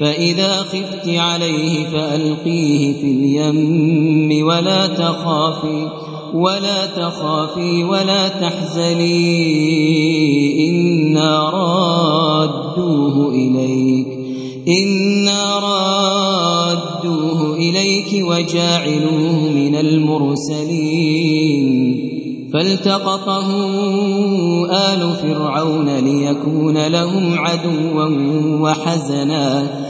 فإذا خفت عليه فألقيه في اليم ولا تخافي ولا تخافي ولا تحزني إنا رادوه إليك إنا رادوه إليك وجاعلوه من المرسلين. فالتقطه آل فرعون ليكون لهم عدوا وحزنا.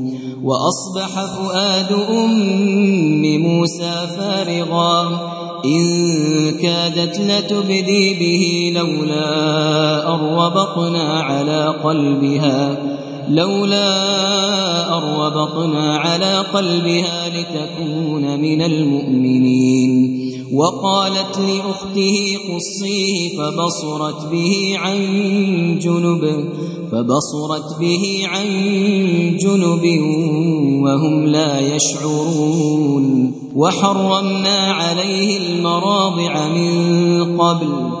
وأصبح فؤاد أم موسى فارغا. إن كادت لتبدي به لولا أربطنا على قلبها لولا أربطنا على قلبها لتكون من المؤمنين. وقالت لأخته قصيه فبصرت به عن جنب فبصرت به عن جنب وهم لا يشعرون. وحرمنا عليه المراضع من قبل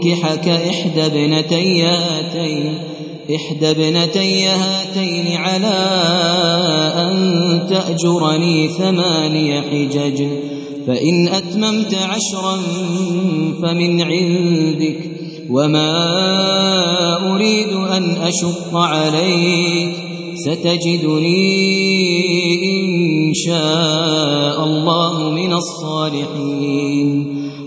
أنكحك إحدى ابنتي هاتين إحدى ابنتي هاتين على أن تأجرني ثماني حجج فإن أتممت عشرا فمن عندك وما أريد أن أشق عليك ستجدني إن شاء الله من الصالحين.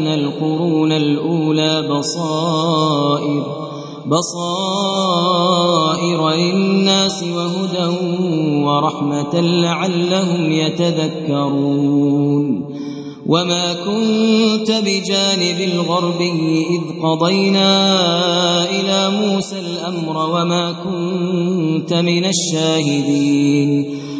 أهلكنا القرون الأولى بصائر. بصائر للناس وهدى ورحمة لعلهم يتذكرون. وما كنت بجانب الغربي إذ قضينا إلى موسى الأمر وما كنت من الشاهدين.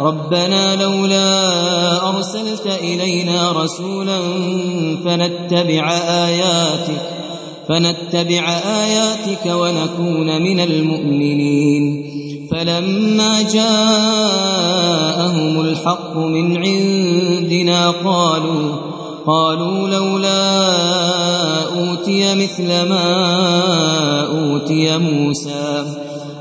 ربنا لولا أرسلت إلينا رسولا فنتبع آياتك فنتبع آياتك ونكون من المؤمنين. فلما جاءهم الحق من عندنا قالوا قالوا لولا أوتي مثل ما أوتي موسى.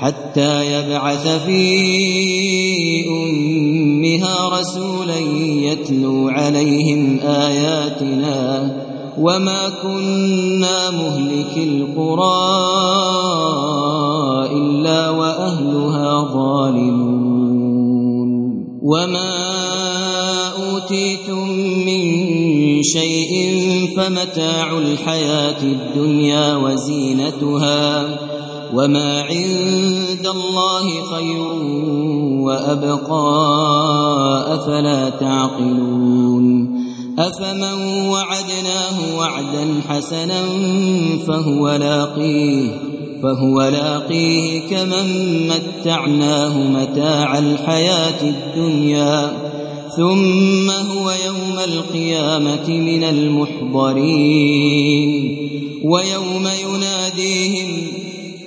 حتى يبعث في أمها رسولا يتلو عليهم آياتنا وما كنا مهلك القرى إلا وأهلها ظالمون. وما أوتيتم من شيء فمتاع الحياة الدنيا وزينتها وما عند الله خير وأبقى أفلا تعقلون أفمن وعدناه وعدا حسنا فهو لاقيه فهو لاقيه كمن متعناه متاع الحياة الدنيا ثم هو يوم القيامة من المحضرين ويوم يناديهم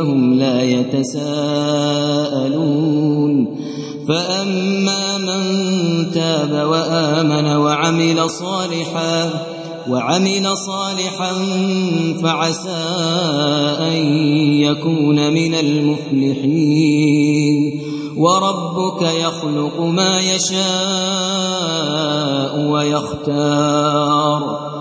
فهم لا يتساءلون. فأما من تاب وآمن وعمل صالحا وعمل صالحا فعسى أن يكون من المفلحين. وربك يخلق ما يشاء ويختار.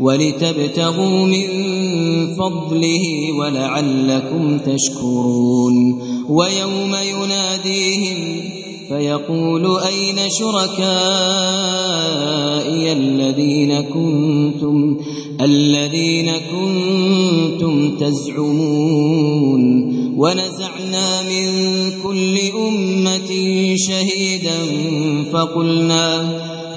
ولتبتغوا من فضله ولعلكم تشكرون. ويوم يناديهم فيقول أين شركائي الذين كنتم الذين كنتم تزعمون؟ ونزعنا من كل أمة شهيدا فقلنا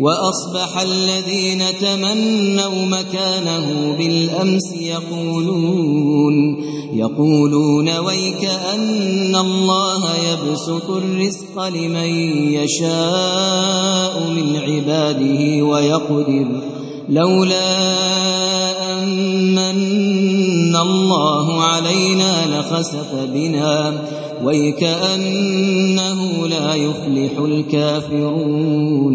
وأصبح الذين تمنوا مكانه بالأمس يقولون يقولون ويك أن الله يبسط الرزق لمن يشاء من عباده ويقدر لولا أن الله علينا لخسف بنا. ويكأنه لا يفلح الكافرون.